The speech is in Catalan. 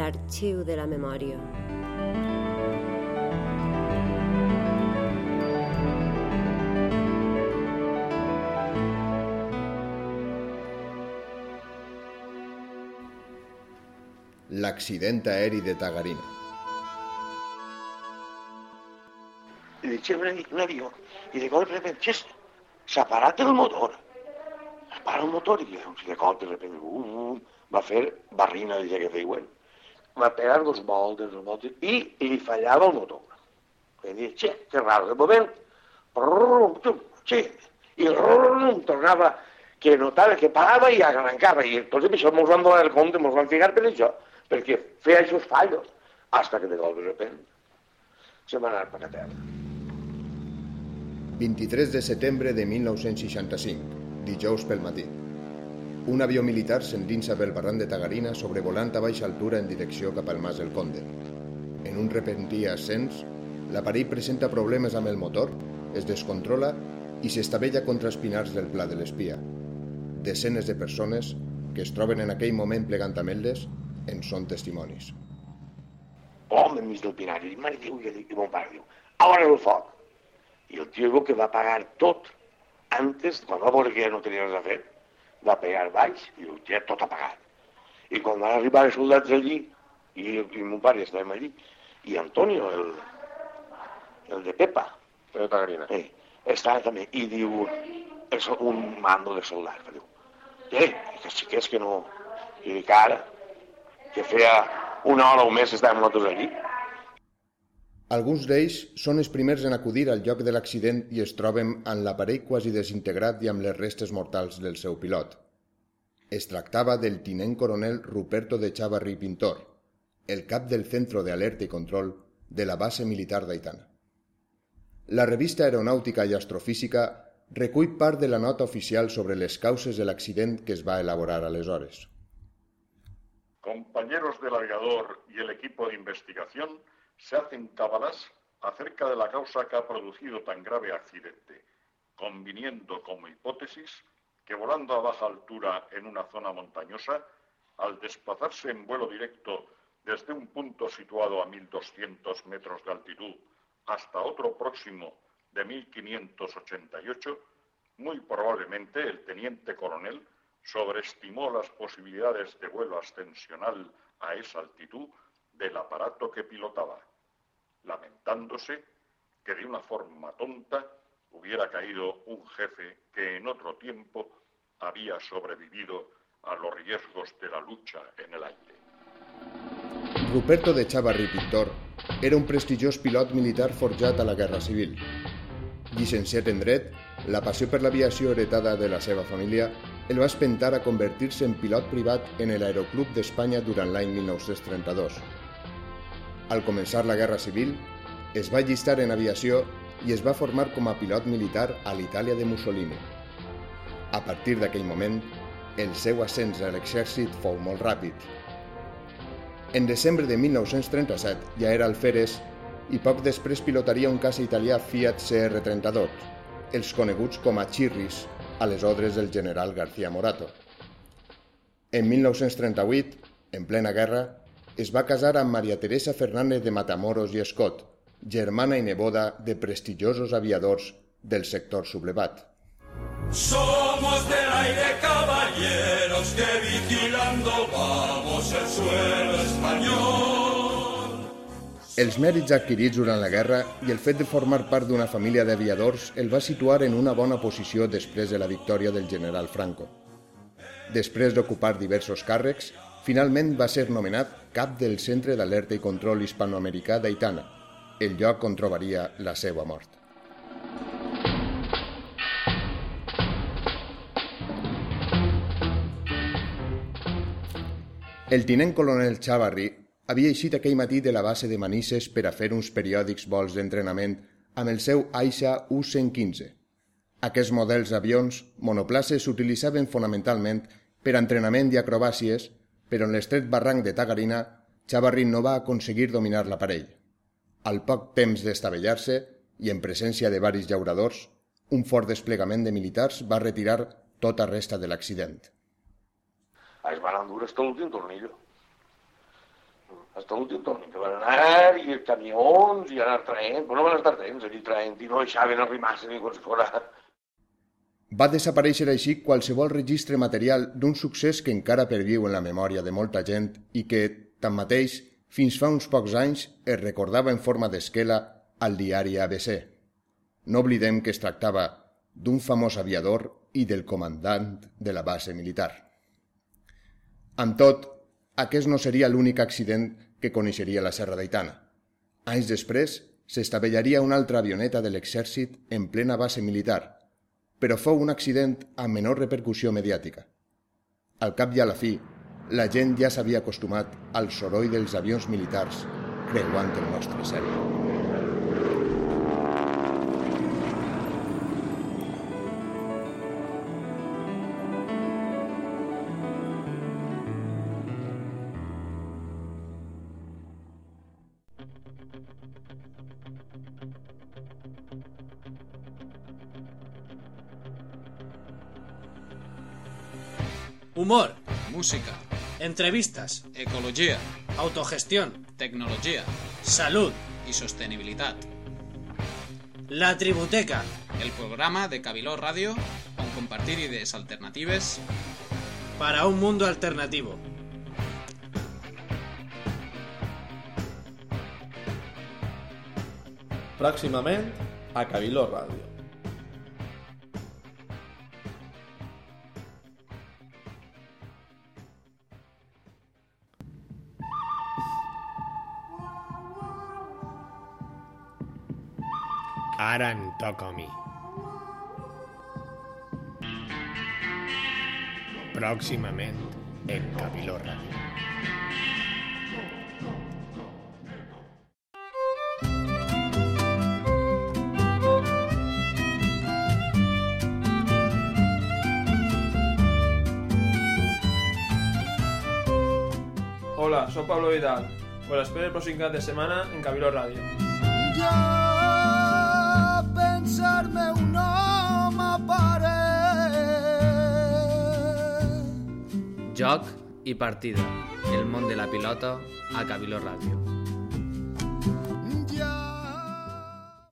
l'arxiu de la memòria. L'accident aeri de Tagarina. I dic, "C'è un, avi- un avió. I de cop de repente, s'ha parat el motor. Es para el motor i de cop de repente, uh, uh, va fer barrina de que diuen. Va pegar dos voltes, dos voltes, i li fallava el motor. Dic, che, que raro, de moment, brum, tum, che, i brum, tornava, que notava que parava i arrencava. I tots això mos van donar el compte, mos van ficar per això, perquè feia aquests fallos, hasta que de cop de repente se va anar per a terra. 23 de setembre de 1965, dijous pel matí. Un avió militar s'endinsa pel barranc de Tagarina sobrevolant a baixa altura en direcció cap al Mas del Conde. En un repentí ascens, l'aparell presenta problemes amb el motor, es descontrola i s'estavella contra els pinars del Pla de l'Espia. Desenes de persones que es troben en aquell moment plegant ametlles en són testimonis. home enmig del pinari. Dic, mare Déu, i, i mon pare diu, ara el foc. I el tio diu que va pagar tot. Antes, quan va veure que ja no tenia res a fer, va pegar baix i diu, ja tot apagat. I quan van arribar els soldats allí, i, i mon pare estàvem allí, i Antonio, el, el de Pepa, De Tagarina. eh, estava també, i diu, és un mando de soldats, diu, eh, que sí que és que no, i dic ara, que feia una hora o més estàvem nosaltres allí, Alguns d'ells són els primers en acudir al lloc de l'accident i es troben amb l'aparell quasi desintegrat i amb les restes mortals del seu pilot. Es tractava del tinent coronel Ruperto de Chavarri Pintor, el cap del Centro de Alerta i Control de la base militar d'Aitana. La revista Aeronàutica i Astrofísica recull part de la nota oficial sobre les causes de l'accident que es va elaborar aleshores. Compañeros del aviador y el equipo de investigación se hacen cábalas acerca de la causa que ha producido tan grave accidente, conviniendo como hipótesis que volando a baja altura en una zona montañosa, al desplazarse en vuelo directo desde un punto situado a 1.200 metros de altitud hasta otro próximo de 1.588, muy probablemente el teniente coronel sobreestimó las posibilidades de vuelo ascensional a esa altitud del aparato que pilotaba, lamentándose que de una forma tonta hubiera caído un jefe que en otro tiempo había sobrevivido a los riesgos de la lucha en el aire. Ruperto de Chavarri Pintor era un prestigiós pilot militar forjat a la Guerra Civil. Llicenciat en dret, la passió per l'aviació heretada de la seva família el va espentar a convertir-se en pilot privat en l'Aeroclub d'Espanya durant l'any 1932. Al començar la Guerra Civil, es va llistar en aviació i es va formar com a pilot militar a l'Itàlia de Mussolini. A partir d'aquell moment, el seu ascens a l'exèrcit fou molt ràpid. En desembre de 1937 ja era alferes i poc després pilotaria un caça italià Fiat CR-32, els coneguts com a Chirris, a les ordres del general García Morato. En 1938, en plena guerra, es va casar amb Maria Teresa Fernández de Matamoros i Escot, germana i neboda de prestigiosos aviadors del sector sublevat. Somos del aire caballeros que vigilando vamos el suelo español. Els mèrits adquirits durant la guerra i el fet de formar part d'una família d'aviadors el va situar en una bona posició després de la victòria del general Franco. Després d'ocupar diversos càrrecs, finalment va ser nomenat cap del Centre d'Alerta i Control Hispanoamericà d'Aitana, el lloc on trobaria la seva mort. El tinent coronel Chavarri havia eixit aquell matí de la base de Manises per a fer uns periòdics vols d'entrenament amb el seu Aixa U-115. Aquests models d'avions monoplaces s'utilitzaven fonamentalment per a entrenament i acrobàcies, però en l'estret barranc de Tagarina, Chavarri no va aconseguir dominar l'aparell. Al poc temps d'estavellar-se, i en presència de varis llauradors, un fort desplegament de militars va retirar tota resta de l'accident. es van endur hasta l'últim tornillo. Hasta l'últim torn, que van anar, i els camions, i anar traient, però no van estar traient, allí traient, i no deixaven arribar-se ni si fora... Va desaparèixer així qualsevol registre material d'un succés que encara perviu en la memòria de molta gent i que, tanmateix, fins fa uns pocs anys es recordava en forma d'esquela al diari ABC. No oblidem que es tractava d'un famós aviador i del comandant de la base militar. Amb tot, aquest no seria l'únic accident que coneixeria la Serra d'Aitana. Anys després, s'estavellaria una altra avioneta de l'exèrcit en plena base militar, però fou un accident amb menor repercussió mediàtica. Al cap i a la fi, la gent ja s'havia acostumat al soroll dels avions militars creuant el nostre cel. Humor, música, entrevistas, ecologia, autogestión, tecnologia salud, i sostenibilitat. la tributeca, El programa de Cabiló Ràdio on compartir idees alternatives para un mundo alternativo. Pròximament a Cabiló Ràdio. Aran Tokomi. Próximamente en Capiló Hola, soy Pablo Vidal. Os espero el próximo fin de semana en Cabildo Radio. Joc i partida. El món de la pilota a Cabiló Ràdio.